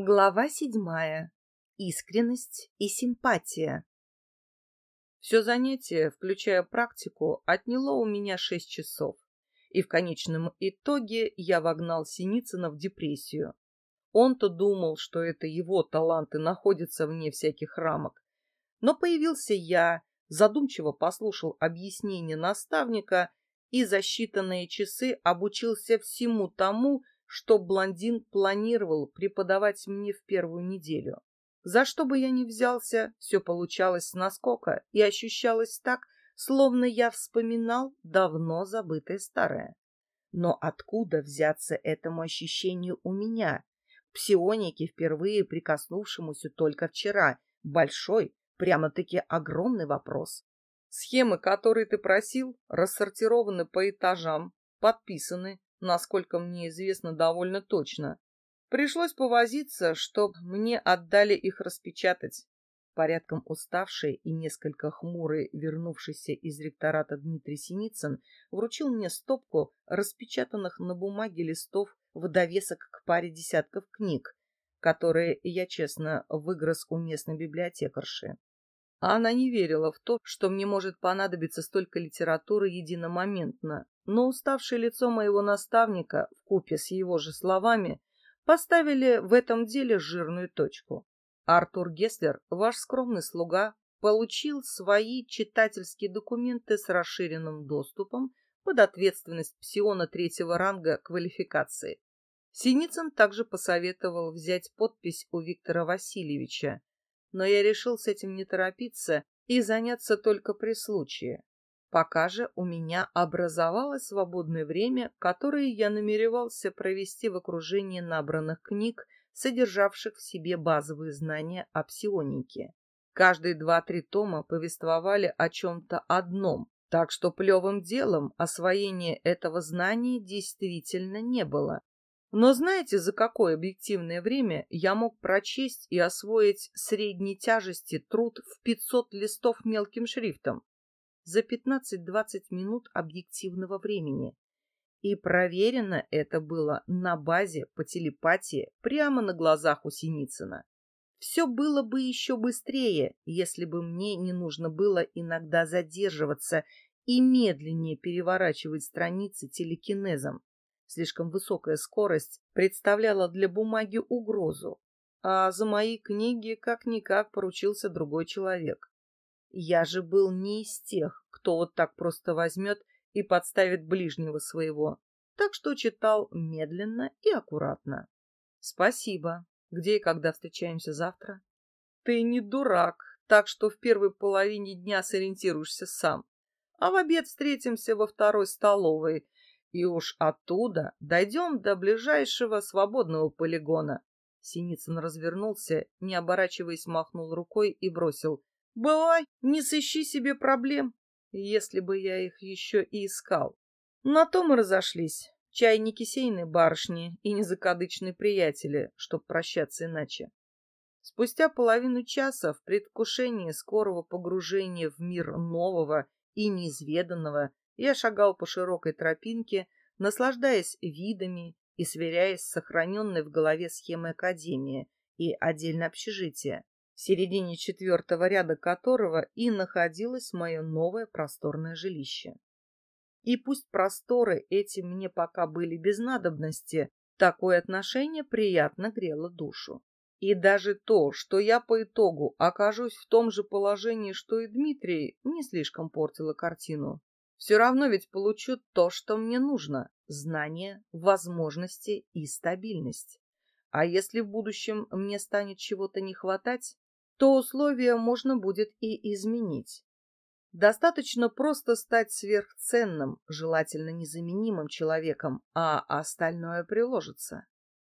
Глава седьмая. Искренность и симпатия. Все занятие, включая практику, отняло у меня шесть часов, и в конечном итоге я вогнал Синицына в депрессию. Он-то думал, что это его таланты находятся вне всяких рамок. Но появился я, задумчиво послушал объяснение наставника и за считанные часы обучился всему тому, что блондин планировал преподавать мне в первую неделю. За что бы я ни взялся, все получалось с наскока и ощущалось так, словно я вспоминал давно забытое старое. Но откуда взяться этому ощущению у меня, псионике, впервые прикоснувшемуся только вчера? Большой, прямо-таки огромный вопрос. Схемы, которые ты просил, рассортированы по этажам, подписаны, насколько мне известно довольно точно. Пришлось повозиться, чтоб мне отдали их распечатать. Порядком уставший и несколько хмурый вернувшийся из ректората Дмитрий Синицын вручил мне стопку распечатанных на бумаге листов в довесок к паре десятков книг, которые я, честно, выгрыз у местной библиотекарши. А она не верила в то, что мне может понадобиться столько литературы единомоментно, но уставшее лицо моего наставника, вкупе с его же словами, поставили в этом деле жирную точку. Артур Геслер, ваш скромный слуга, получил свои читательские документы с расширенным доступом под ответственность псиона третьего ранга квалификации. Синицын также посоветовал взять подпись у Виктора Васильевича, но я решил с этим не торопиться и заняться только при случае. Пока же у меня образовалось свободное время, которое я намеревался провести в окружении набранных книг, содержавших в себе базовые знания о псионике. Каждые два-три тома повествовали о чем-то одном, так что плевым делом освоение этого знания действительно не было. Но знаете, за какое объективное время я мог прочесть и освоить средней тяжести труд в 500 листов мелким шрифтом? за 15-20 минут объективного времени. И проверено это было на базе по телепатии прямо на глазах у Синицына. Все было бы еще быстрее, если бы мне не нужно было иногда задерживаться и медленнее переворачивать страницы телекинезом. Слишком высокая скорость представляла для бумаги угрозу, а за мои книги как-никак поручился другой человек. Я же был не из тех, кто вот так просто возьмет и подставит ближнего своего, так что читал медленно и аккуратно. Спасибо. Где и когда встречаемся завтра? Ты не дурак, так что в первой половине дня сориентируешься сам. А в обед встретимся во второй столовой, и уж оттуда дойдем до ближайшего свободного полигона. Синицын развернулся, не оборачиваясь, махнул рукой и бросил. Бывай, не сыщи себе проблем, если бы я их еще и искал. На то мы разошлись. Чай не кисейные барышни и не закадычные приятели, чтоб прощаться иначе. Спустя половину часа в предвкушении скорого погружения в мир нового и неизведанного я шагал по широкой тропинке, наслаждаясь видами и сверяясь с сохраненной в голове схемой Академии и отдельно общежития в середине четвертого ряда которого и находилось мое новое просторное жилище. И пусть просторы эти мне пока были без надобности, такое отношение приятно грело душу. И даже то, что я по итогу окажусь в том же положении, что и Дмитрий, не слишком портило картину. Все равно ведь получу то, что мне нужно — знания, возможности и стабильность. А если в будущем мне станет чего-то не хватать, то условия можно будет и изменить. Достаточно просто стать сверхценным, желательно незаменимым человеком, а остальное приложится.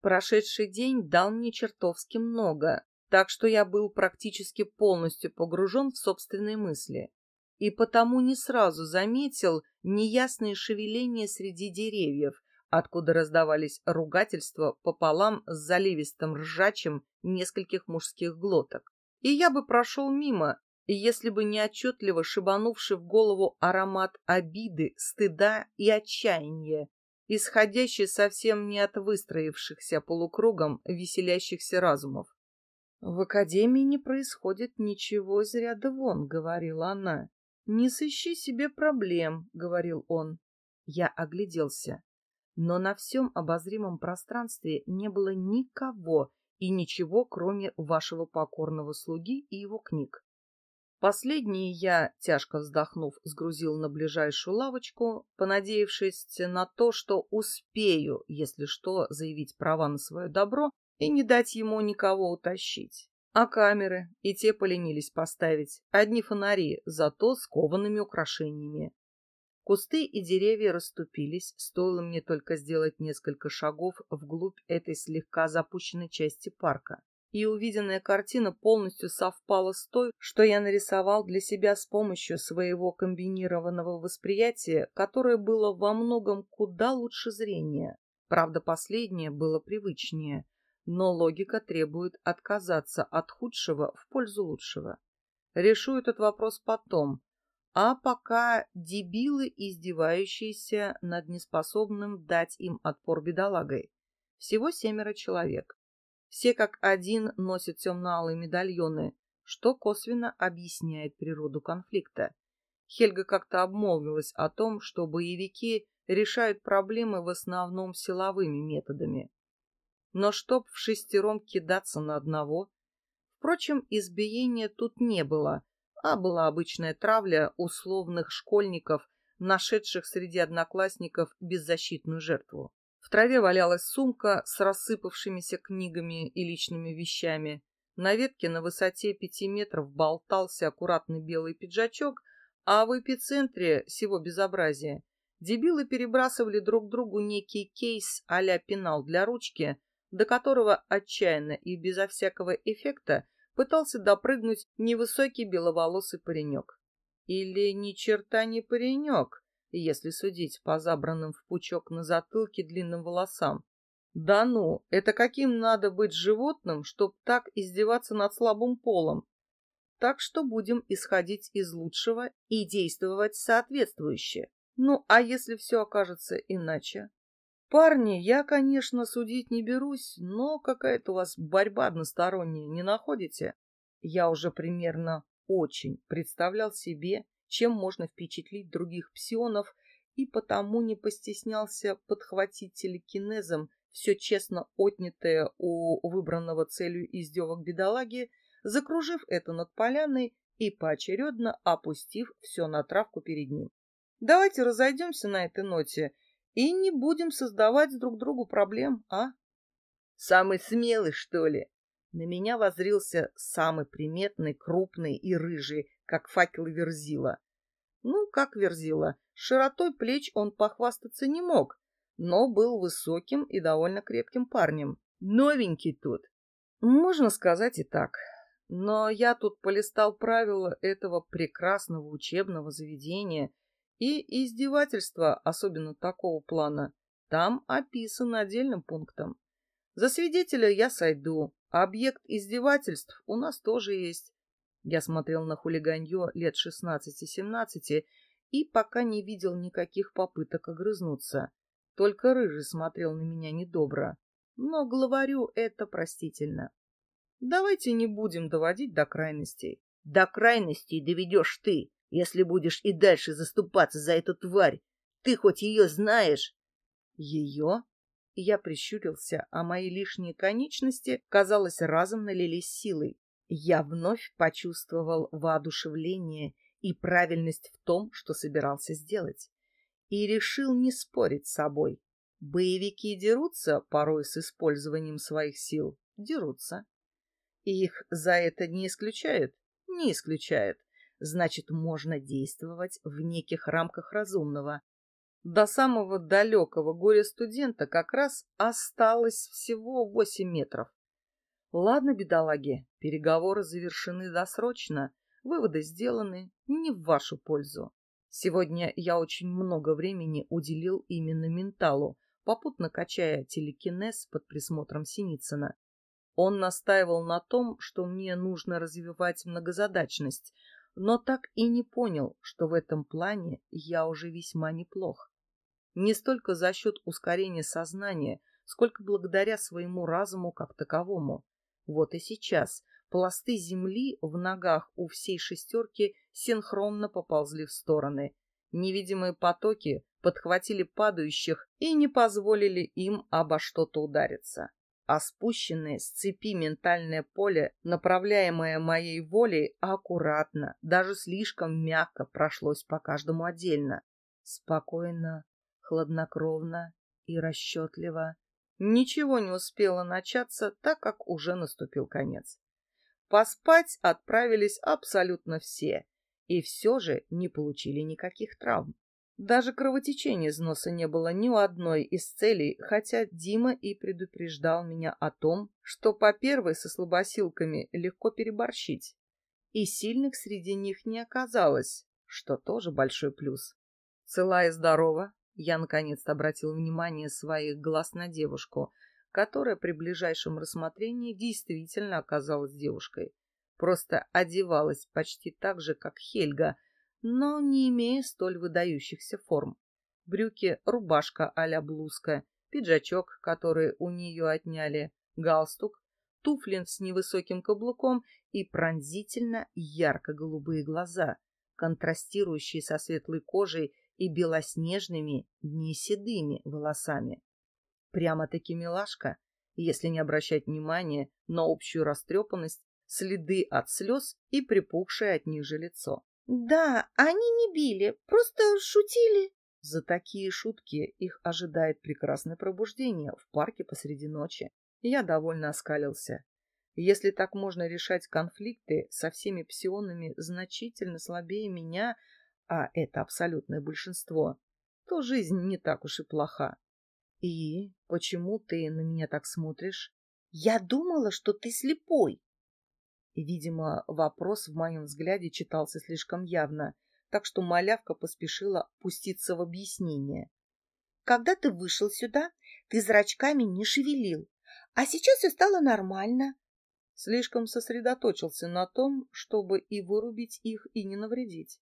Прошедший день дал мне чертовски много, так что я был практически полностью погружен в собственные мысли. И потому не сразу заметил неясные шевеления среди деревьев, откуда раздавались ругательства пополам с заливистым ржачем нескольких мужских глоток и я бы прошел мимо, если бы не отчетливо шибанувший в голову аромат обиды, стыда и отчаяния, исходящий совсем не от выстроившихся полукругом веселящихся разумов. «В академии не происходит ничего из ряда вон», — говорила она. «Не сыщи себе проблем», — говорил он. Я огляделся, но на всем обозримом пространстве не было никого и ничего, кроме вашего покорного слуги и его книг. Последние я, тяжко вздохнув, сгрузил на ближайшую лавочку, понадеявшись на то, что успею, если что, заявить права на свое добро и не дать ему никого утащить. А камеры и те поленились поставить. Одни фонари, зато с коваными украшениями. Кусты и деревья расступились, стоило мне только сделать несколько шагов вглубь этой слегка запущенной части парка. И увиденная картина полностью совпала с той, что я нарисовал для себя с помощью своего комбинированного восприятия, которое было во многом куда лучше зрения. Правда, последнее было привычнее, но логика требует отказаться от худшего в пользу лучшего. Решу этот вопрос потом, а пока дебилы, издевающиеся над неспособным дать им отпор бедолагой. Всего семеро человек. Все как один носят темно-алые медальоны, что косвенно объясняет природу конфликта. Хельга как-то обмолвилась о том, что боевики решают проблемы в основном силовыми методами. Но чтоб в шестером кидаться на одного... Впрочем, избиения тут не было, а была обычная травля условных школьников, нашедших среди одноклассников беззащитную жертву. В траве валялась сумка с рассыпавшимися книгами и личными вещами. На ветке на высоте пяти метров болтался аккуратный белый пиджачок, а в эпицентре всего безобразия дебилы перебрасывали друг другу некий кейс а-ля пенал для ручки, до которого отчаянно и безо всякого эффекта пытался допрыгнуть невысокий беловолосый паренек. Или ни черта не паренек, если судить по забранным в пучок на затылке длинным волосам. Да ну, это каким надо быть животным, чтоб так издеваться над слабым полом? Так что будем исходить из лучшего и действовать соответствующе. Ну, а если все окажется иначе? Парни, я, конечно, судить не берусь, но какая-то у вас борьба односторонняя, не находите? Я уже примерно очень представлял себе, чем можно впечатлить других псионов, и потому не постеснялся подхватить телекинезом все честно отнятое у выбранного целью издевок бедолаги, закружив это над поляной и поочередно опустив все на травку перед ним. Давайте разойдемся на этой ноте и не будем создавать друг другу проблем, а? Самый смелый, что ли? На меня возрился самый приметный, крупный и рыжий, как факел Верзила. Ну, как Верзила, широтой плеч он похвастаться не мог, но был высоким и довольно крепким парнем. Новенький тут. Можно сказать и так. Но я тут полистал правила этого прекрасного учебного заведения — и издевательства, особенно такого плана, там описаны отдельным пунктом. За свидетеля я сойду, а объект издевательств у нас тоже есть. Я смотрел на хулиганье лет 16-17 и пока не видел никаких попыток огрызнуться. Только Рыжий смотрел на меня недобро. Но главарю это простительно. Давайте не будем доводить до крайностей. До крайностей доведешь ты, если будешь и дальше заступаться за эту тварь. Ты хоть ее знаешь? Ее? Я прищурился, а мои лишние конечности, казалось, разом налились силой. Я вновь почувствовал воодушевление и правильность в том, что собирался сделать. И решил не спорить с собой. Боевики дерутся порой с использованием своих сил. Дерутся. И их за это не исключают? Не исключают значит, можно действовать в неких рамках разумного. До самого далекого горя-студента как раз осталось всего восемь метров. Ладно, бедолаги, переговоры завершены досрочно, выводы сделаны не в вашу пользу. Сегодня я очень много времени уделил именно менталу, попутно качая телекинез под присмотром Синицына. Он настаивал на том, что мне нужно развивать многозадачность, но так и не понял, что в этом плане я уже весьма неплох. Не столько за счет ускорения сознания, сколько благодаря своему разуму как таковому. Вот и сейчас пласты земли в ногах у всей шестерки синхронно поползли в стороны. Невидимые потоки подхватили падающих и не позволили им обо что-то удариться. А спущенное с цепи ментальное поле, направляемое моей волей, аккуратно, даже слишком мягко прошлось по каждому отдельно. Спокойно, хладнокровно и расчетливо. Ничего не успело начаться, так как уже наступил конец. Поспать отправились абсолютно все, и все же не получили никаких травм. Даже кровотечения из носа не было ни у одной из целей, хотя Дима и предупреждал меня о том, что по первой со слабосилками легко переборщить. И сильных среди них не оказалось, что тоже большой плюс. Цела и здорова, я наконец-то обратил внимание своих глаз на девушку, которая при ближайшем рассмотрении действительно оказалась девушкой. Просто одевалась почти так же, как Хельга, но не имея столь выдающихся форм. Брюки, рубашка а-ля блузка, пиджачок, который у нее отняли, галстук, туфли с невысоким каблуком и пронзительно ярко-голубые глаза, контрастирующие со светлой кожей и белоснежными, не седыми волосами. Прямо-таки милашка, если не обращать внимания на общую растрепанность, следы от слез и припухшее от них же лицо. «Да, они не били, просто шутили». За такие шутки их ожидает прекрасное пробуждение в парке посреди ночи. Я довольно оскалился. Если так можно решать конфликты со всеми псионами значительно слабее меня, а это абсолютное большинство, то жизнь не так уж и плоха. И почему ты на меня так смотришь? Я думала, что ты слепой. Видимо, вопрос в моем взгляде читался слишком явно, так что малявка поспешила пуститься в объяснение. Когда ты вышел сюда, ты зрачками не шевелил, а сейчас все стало нормально. Слишком сосредоточился на том, чтобы и вырубить их, и не навредить.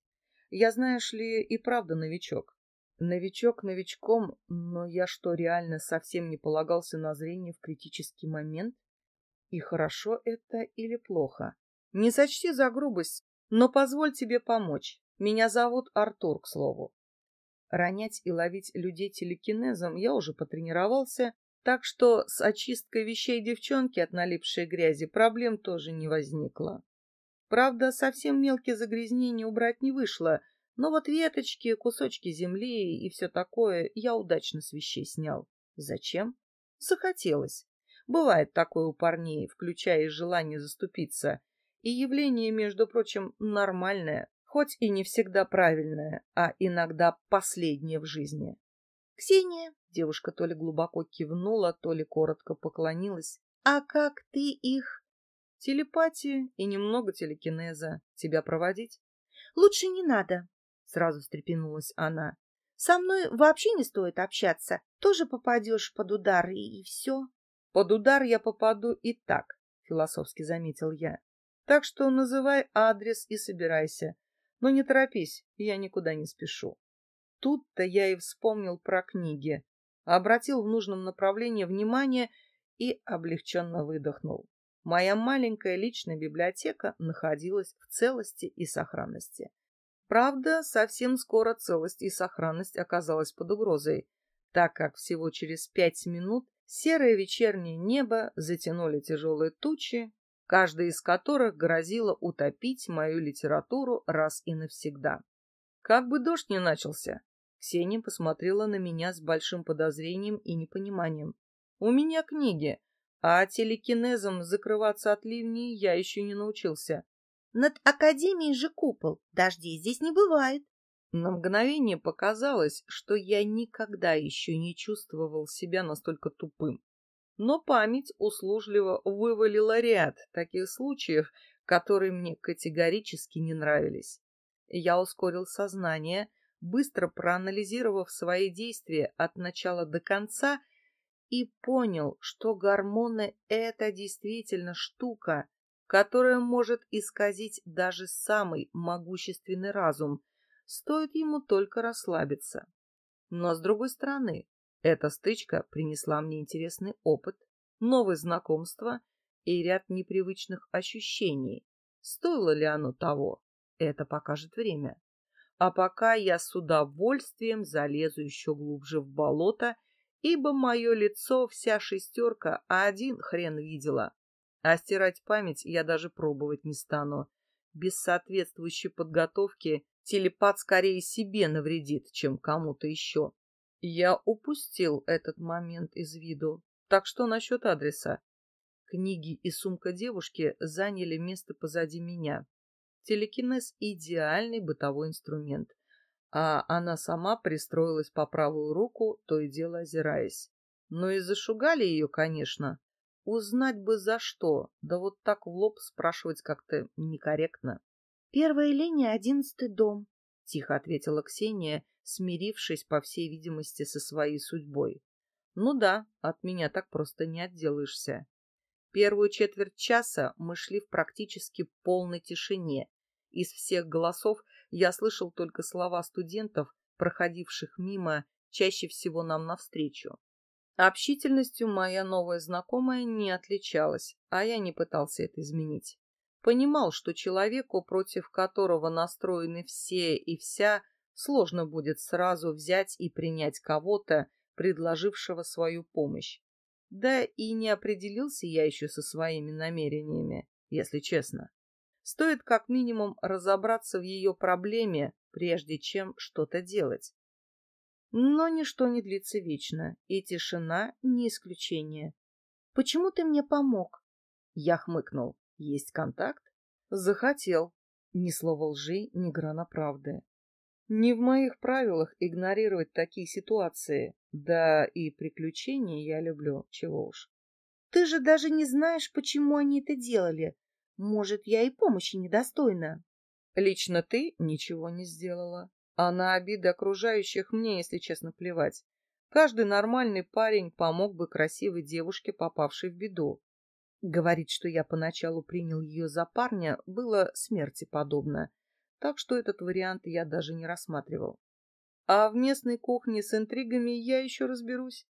Я, знаешь ли, и правда новичок. Новичок новичком, но я что, реально совсем не полагался на зрение в критический момент? И хорошо это или плохо? Не сочти за грубость, но позволь тебе помочь. Меня зовут Артур, к слову. Ронять и ловить людей телекинезом я уже потренировался, так что с очисткой вещей девчонки от налипшей грязи проблем тоже не возникло. Правда, совсем мелкие загрязнения убрать не вышло, но вот веточки, кусочки земли и все такое я удачно с вещей снял. Зачем? Захотелось. Бывает такое у парней, включая желание заступиться. И явление, между прочим, нормальное, хоть и не всегда правильное, а иногда последнее в жизни. «Ксения!» — девушка то ли глубоко кивнула, то ли коротко поклонилась. «А как ты их?» Телепатия и немного телекинеза. Тебя проводить? Лучше не надо, сразу встрепенулась она. Со мной вообще не стоит общаться. Тоже попадешь под удар и, и все. Под удар я попаду и так, философски заметил я. Так что называй адрес и собирайся. Но не торопись, я никуда не спешу. Тут-то я и вспомнил про книги, обратил в нужном направлении внимание и облегченно выдохнул. Моя маленькая личная библиотека находилась в целости и сохранности. Правда, совсем скоро целость и сохранность оказалась под угрозой, так как всего через пять минут серое вечернее небо затянули тяжелые тучи, каждая из которых грозила утопить мою литературу раз и навсегда. Как бы дождь не начался, Ксения посмотрела на меня с большим подозрением и непониманием. «У меня книги, а телекинезом закрываться от ливней я еще не научился. Над Академией же купол. Дождей здесь не бывает. На мгновение показалось, что я никогда еще не чувствовал себя настолько тупым. Но память услужливо вывалила ряд таких случаев, которые мне категорически не нравились. Я ускорил сознание, быстро проанализировав свои действия от начала до конца и понял, что гормоны — это действительно штука, которая может исказить даже самый могущественный разум, стоит ему только расслабиться. Но, с другой стороны, эта стычка принесла мне интересный опыт, новые знакомства и ряд непривычных ощущений. Стоило ли оно того? Это покажет время. А пока я с удовольствием залезу еще глубже в болото, ибо мое лицо вся шестерка, а один хрен видела. А стирать память я даже пробовать не стану. Без соответствующей подготовки телепат скорее себе навредит, чем кому-то еще. Я упустил этот момент из виду. Так что насчет адреса? Книги и сумка девушки заняли место позади меня. Телекинез — идеальный бытовой инструмент, а она сама пристроилась по правую руку, то и дело озираясь. Но и зашугали ее, конечно. Узнать бы за что, да вот так в лоб спрашивать как-то некорректно. — Первая линия — одиннадцатый дом, — тихо ответила Ксения, смирившись, по всей видимости, со своей судьбой. — Ну да, от меня так просто не отделаешься. Первую четверть часа мы шли в практически полной тишине. Из всех голосов я слышал только слова студентов, проходивших мимо, чаще всего нам навстречу. Общительностью моя новая знакомая не отличалась, а я не пытался это изменить. Понимал, что человеку, против которого настроены все и вся, сложно будет сразу взять и принять кого-то, предложившего свою помощь. Да и не определился я еще со своими намерениями, если честно. Стоит как минимум разобраться в ее проблеме, прежде чем что-то делать. Но ничто не длится вечно, и тишина не исключение. «Почему ты мне помог?» Я хмыкнул. «Есть контакт?» «Захотел». Ни слова лжи, ни грана правды. Не в моих правилах игнорировать такие ситуации. Да и приключения я люблю, чего уж. Ты же даже не знаешь, почему они это делали. Может, я и помощи недостойна. Лично ты ничего не сделала. А на обиды окружающих мне, если честно, плевать. Каждый нормальный парень помог бы красивой девушке, попавшей в беду. Говорить, что я поначалу принял ее за парня, было смерти подобно так что этот вариант я даже не рассматривал. А в местной кухне с интригами я еще разберусь.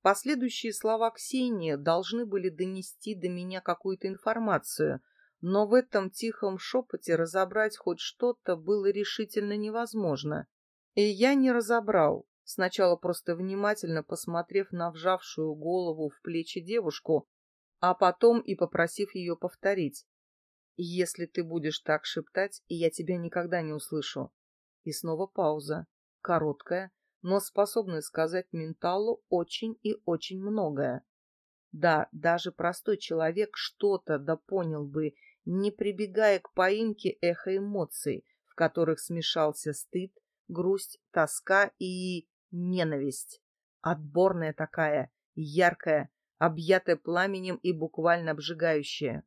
Последующие слова Ксении должны были донести до меня какую-то информацию, но в этом тихом шепоте разобрать хоть что-то было решительно невозможно. И я не разобрал, сначала просто внимательно посмотрев на вжавшую голову в плечи девушку, а потом и попросив ее повторить. Если ты будешь так шептать, я тебя никогда не услышу. И снова пауза. Короткая, но способная сказать менталу очень и очень многое. Да, даже простой человек что-то да понял бы, не прибегая к поимке эхо эмоций, в которых смешался стыд, грусть, тоска и ненависть. Отборная такая, яркая, объятая пламенем и буквально обжигающая.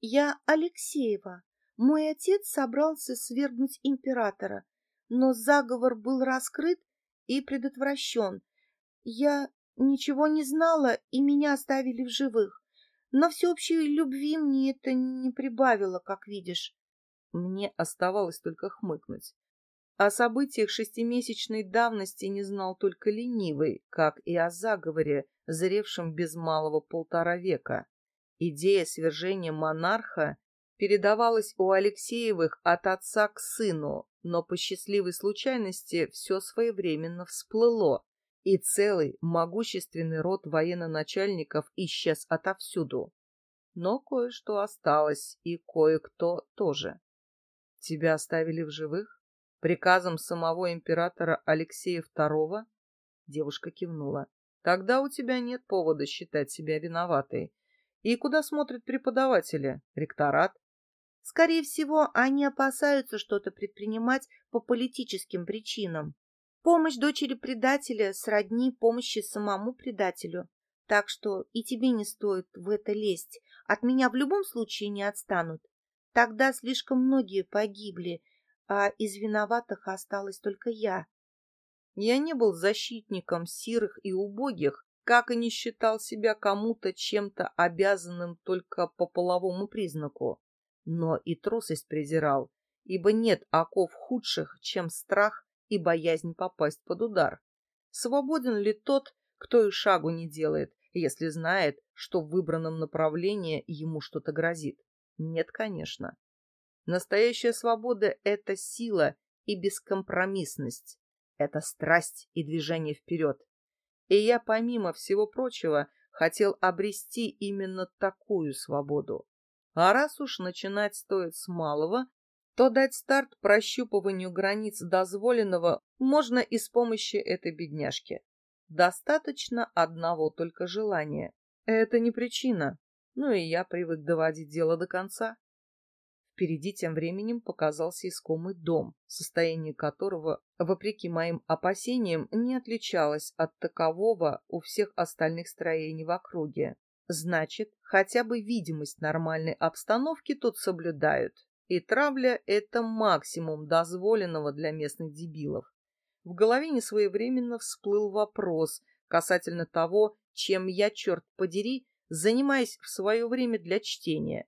Я Алексеева. Мой отец собрался свергнуть императора, но заговор был раскрыт и предотвращен. Я ничего не знала, и меня оставили в живых. Но всеобщей любви мне это не прибавило, как видишь. Мне оставалось только хмыкнуть. О событиях шестимесячной давности не знал только ленивый, как и о заговоре, зревшем без малого полтора века. Идея свержения монарха передавалась у Алексеевых от отца к сыну, но по счастливой случайности все своевременно всплыло, и целый могущественный род военно-начальников исчез отовсюду. Но кое-что осталось, и кое-кто тоже. Тебя оставили в живых? Приказом самого императора Алексея II? Девушка кивнула. Тогда у тебя нет повода считать себя виноватой. И куда смотрят преподаватели? Ректорат? Скорее всего, они опасаются что-то предпринимать по политическим причинам. Помощь дочери предателя сродни помощи самому предателю. Так что и тебе не стоит в это лезть. От меня в любом случае не отстанут. Тогда слишком многие погибли, а из виноватых осталась только я. Я не был защитником сирых и убогих, как и не считал себя кому-то чем-то обязанным только по половому признаку. Но и трусость презирал, ибо нет оков худших, чем страх и боязнь попасть под удар. Свободен ли тот, кто и шагу не делает, если знает, что в выбранном направлении ему что-то грозит? Нет, конечно. Настоящая свобода — это сила и бескомпромиссность. Это страсть и движение вперед. И я, помимо всего прочего, хотел обрести именно такую свободу. А раз уж начинать стоит с малого, то дать старт прощупыванию границ дозволенного можно и с помощью этой бедняжки. Достаточно одного только желания. Это не причина. Ну и я привык доводить дело до конца. Впереди тем временем показался искомый дом, состояние которого, вопреки моим опасениям, не отличалось от такового у всех остальных строений в округе. Значит, хотя бы видимость нормальной обстановки тут соблюдают. И травля — это максимум дозволенного для местных дебилов. В голове несвоевременно всплыл вопрос касательно того, чем я, черт подери, занимаюсь в свое время для чтения.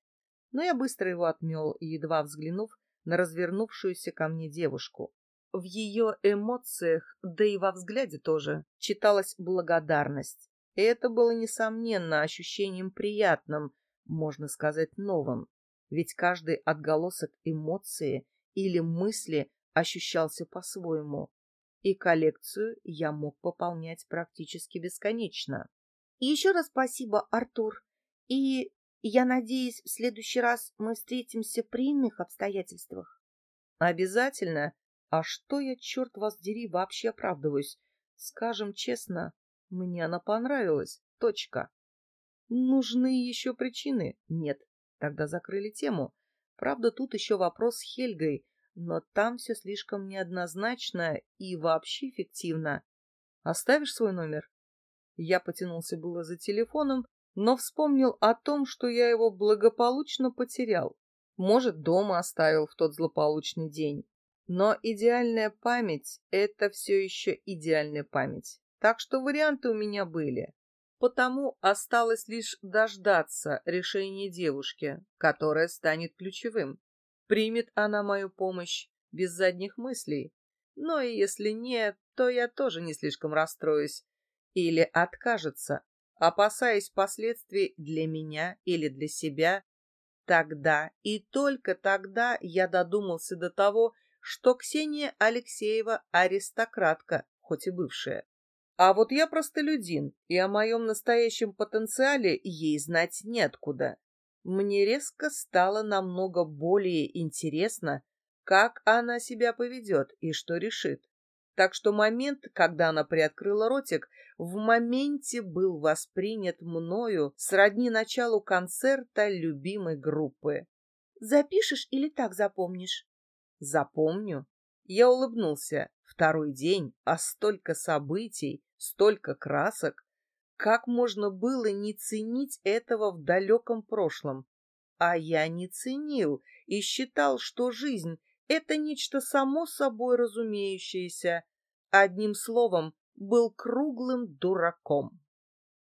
Но я быстро его отмел, едва взглянув на развернувшуюся ко мне девушку. В ее эмоциях, да и во взгляде тоже, читалась благодарность. И это было, несомненно, ощущением приятным, можно сказать, новым ведь каждый отголосок эмоции или мысли ощущался по-своему, и коллекцию я мог пополнять практически бесконечно. И еще раз спасибо, Артур, и я надеюсь, в следующий раз мы встретимся при иных обстоятельствах. Обязательно. А что я, черт вас дери, вообще оправдываюсь? Скажем честно, мне она понравилась. Точка. Нужны еще причины? Нет. Тогда закрыли тему. Правда, тут еще вопрос с Хельгой, но там все слишком неоднозначно и вообще эффективно. Оставишь свой номер? Я потянулся было за телефоном, но вспомнил о том, что я его благополучно потерял. Может, дома оставил в тот злополучный день. Но идеальная память — это все еще идеальная память. Так что варианты у меня были. Потому осталось лишь дождаться решения девушки, которая станет ключевым. Примет она мою помощь без задних мыслей. Но и если нет, то я тоже не слишком расстроюсь. Или откажется, опасаясь последствий для меня или для себя. Тогда и только тогда я додумался до того, что Ксения Алексеева аристократка, хоть и бывшая. А вот я простолюдин, и о моем настоящем потенциале ей знать неоткуда. Мне резко стало намного более интересно, как она себя поведет и что решит. Так что момент, когда она приоткрыла ротик, в моменте был воспринят мною сродни началу концерта любимой группы. «Запишешь или так запомнишь?» «Запомню». Я улыбнулся. Второй день, а столько событий, столько красок. Как можно было не ценить этого в далеком прошлом? А я не ценил и считал, что жизнь — это нечто само собой разумеющееся. Одним словом, был круглым дураком.